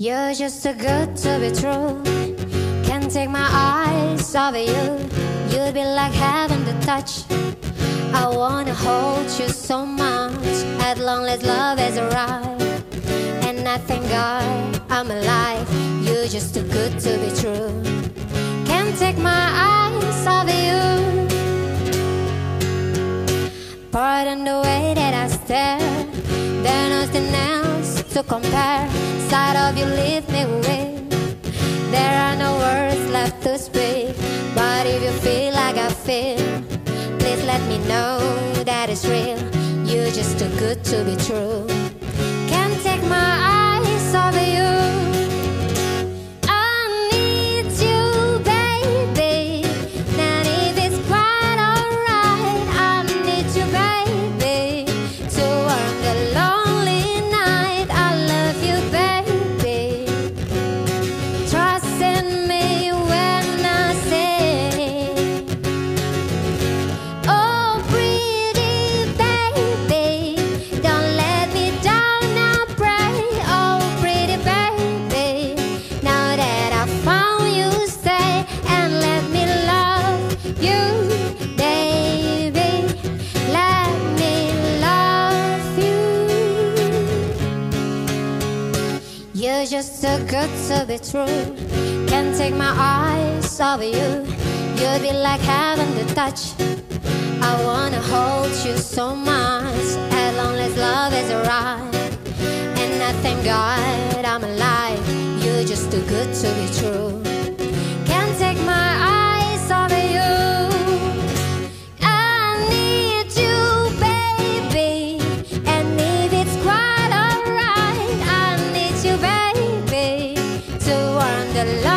You're just too good to be true. Can't take my eyes off of you. You'd be like heaven to touch. I wanna hold you so much as long as love is arrived. And I thank God I'm alive. You're just too good to be true. Can't take my eyes off of you. Pardon the way that I stare. There's nothing else to compare sight of you leave me with. There are no words left to speak, but if you feel like I feel, please let me know that it's real. You're just too good to be true. You're just too good to be true. Can't take my eyes off of you. You'd be like heaven to touch. I wanna hold you so much as long love is arrived. And I thank God I'm alive. You're just too good to be true. baby, to light